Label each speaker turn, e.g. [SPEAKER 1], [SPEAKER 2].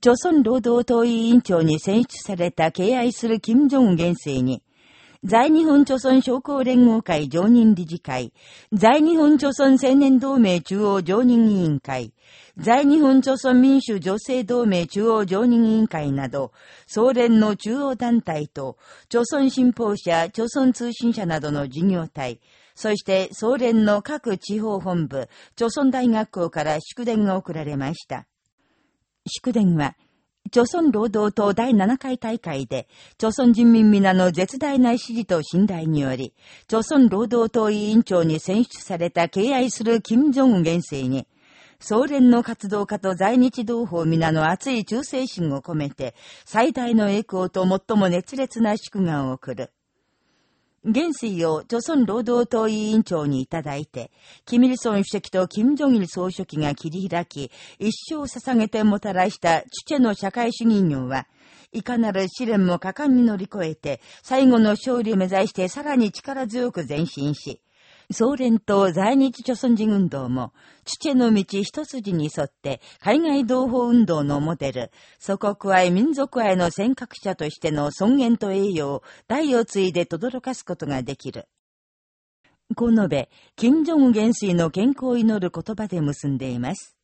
[SPEAKER 1] 朝鮮労働党委員長に選出された敬愛する金正恩元帥に、在日本朝鮮商工連合会常任理事会、在日本朝鮮青年同盟中央常任委員会、在日本朝鮮民主女性同盟中央常任委員会など、総連の中央団体と、朝鮮新報社、朝鮮通信社などの事業体、そして総連の各地方本部、朝鮮大学校から祝電が送られました。祝電は、朝鮮労働党第7回大会で、朝鮮人民皆の絶大な支持と信頼により、朝鮮労働党委員長に選出された敬愛する金正恩元帥に、総連の活動家と在日同胞皆の熱い忠誠心を込めて、最大の栄光と最も熱烈な祝賀を送る。元帥を朝鮮労働党委員長にいただいて、キミルソン主席とキム・ジョギル総書記が切り開き、一生捧げてもたらしたチュチェの社会主義業は、いかなる試練も果敢に乗り越えて、最後の勝利を目指してさらに力強く前進し、総連と在日朝鮮人運動も、父への道一筋に沿って、海外同胞運動のモデル、祖国愛民族愛の尖閣者としての尊厳と栄誉を、代を継いで轟かすことができる。こう述べ、金正恩元帥の健康を祈る言葉で結んでいます。